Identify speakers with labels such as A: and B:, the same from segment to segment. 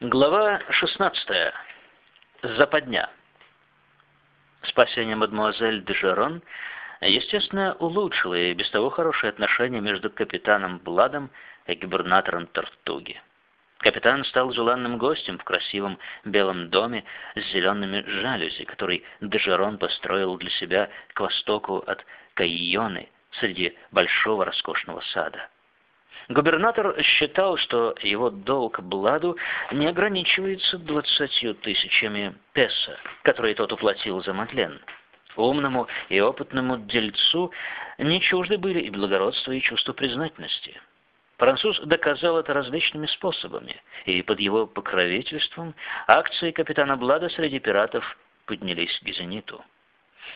A: Глава 16. Западня. Спасение мадемуазель де Жерон, естественно, улучшило и без того хорошие отношения между капитаном Бладом и губернатором Тортуги. Капитан стал желанным гостем в красивом белом доме с зелеными жалюзи, который Дежерон построил для себя к востоку от Кайоны среди большого роскошного сада. Губернатор считал, что его долг Бладу не ограничивается двадцатью тысячами песо, которые тот уплатил за Мадлен. Умному и опытному дельцу не чужды были и благородство, и чувство признательности. Француз доказал это различными способами, и под его покровительством акции капитана Блада среди пиратов поднялись к зениту.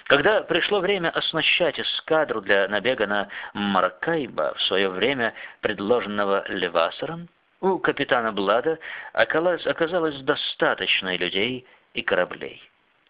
A: Когда пришло время оснащать эскадру для набега на Маракайба, в свое время предложенного Левасером, у капитана Блада оказалось, достаточно людей и кораблей.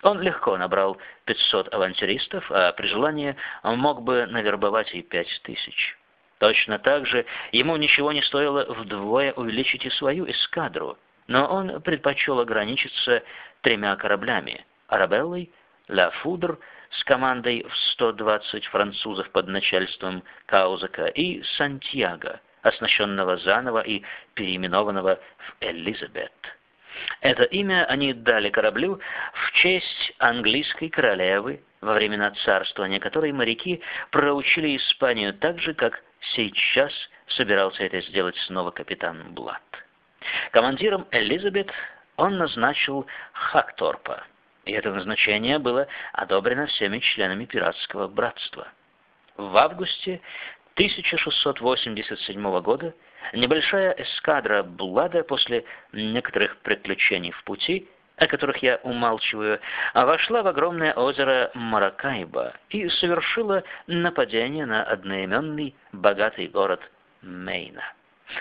A: Он легко набрал 500 авантюристов, а при желании мог бы навербовать и 5000. Точно так же ему ничего не стоило вдвое увеличить и свою эскадру, но он предпочел ограничиться тремя кораблями – «Арабеллой», «Ла Фудр» с командой в 120 французов под начальством Каузака и «Сантьяго», оснащенного заново и переименованного в «Элизабет». Это имя они дали кораблю в честь английской королевы, во времена царствования которой моряки проучили Испанию так же, как Сейчас собирался это сделать снова капитан Блад. Командиром Элизабет он назначил Хакторпа, и это назначение было одобрено всеми членами пиратского братства. В августе 1687 года небольшая эскадра Блада после некоторых приключений в пути о которых я умалчиваю, вошла в огромное озеро Маракайба и совершила нападение на одноименный богатый город Мейна.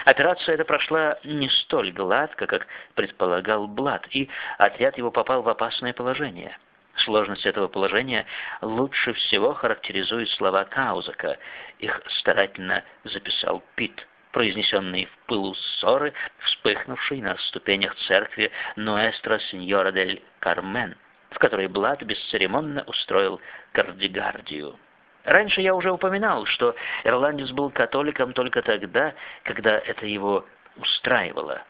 A: Операция эта прошла не столь гладко, как предполагал Блад, и отряд его попал в опасное положение. Сложность этого положения лучше всего характеризует слова Каузака. Их старательно записал Питт произнесенный в пылу ссоры, вспыхнувшей на ступенях церкви Нуэстро Синьора дель Кармен, в которой Блад бесцеремонно устроил кардигардию. Раньше я уже упоминал, что ирландец был католиком только тогда, когда это его устраивало.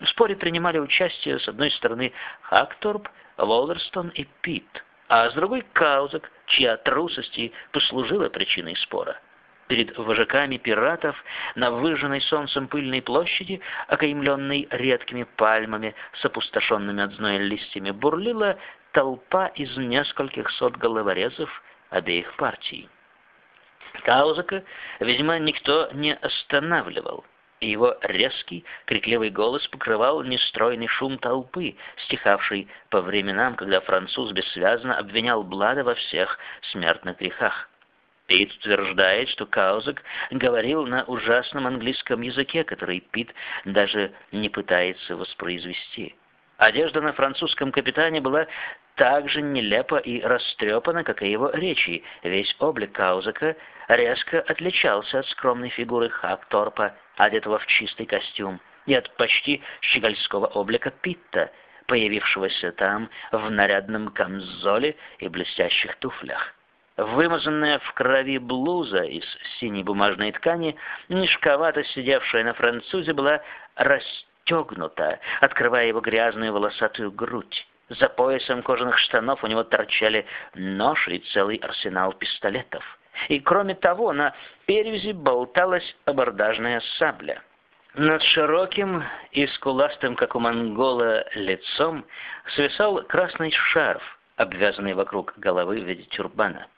A: В споре принимали участие с одной стороны Хакторп, Воллерстон и Питт, а с другой Каузак, чья трусость и послужила причиной спора перед вожаками пиратов на выжженной солнцем пыльной площади, окаймленной редкими пальмами с опустошенными от зноя листьями, бурлила толпа из нескольких сот головорезов обеих партий. Каузака, видимо, никто не останавливал, и его резкий, крикливый голос покрывал нестройный шум толпы, стихавший по временам, когда француз бессвязно обвинял Блада во всех смертных грехах. Пит утверждает, что Каузак говорил на ужасном английском языке, который Пит даже не пытается воспроизвести. Одежда на французском капитане была так же нелепо и растрепана, как и его речи. Весь облик Каузака резко отличался от скромной фигуры Хакторпа, одетого в чистый костюм, и от почти щегольского облика Питта, появившегося там в нарядном камзоле и блестящих туфлях. Вымазанная в крови блуза из синей бумажной ткани, мешковато сидевшая на французе, была расстегнута, открывая его грязную волосатую грудь. За поясом кожаных штанов у него торчали нож и целый арсенал пистолетов. И кроме того, на перевязи болталась абордажная сабля. Над широким и скуластым, как у монгола, лицом свисал красный шарф, обвязанный вокруг головы в виде тюрбана.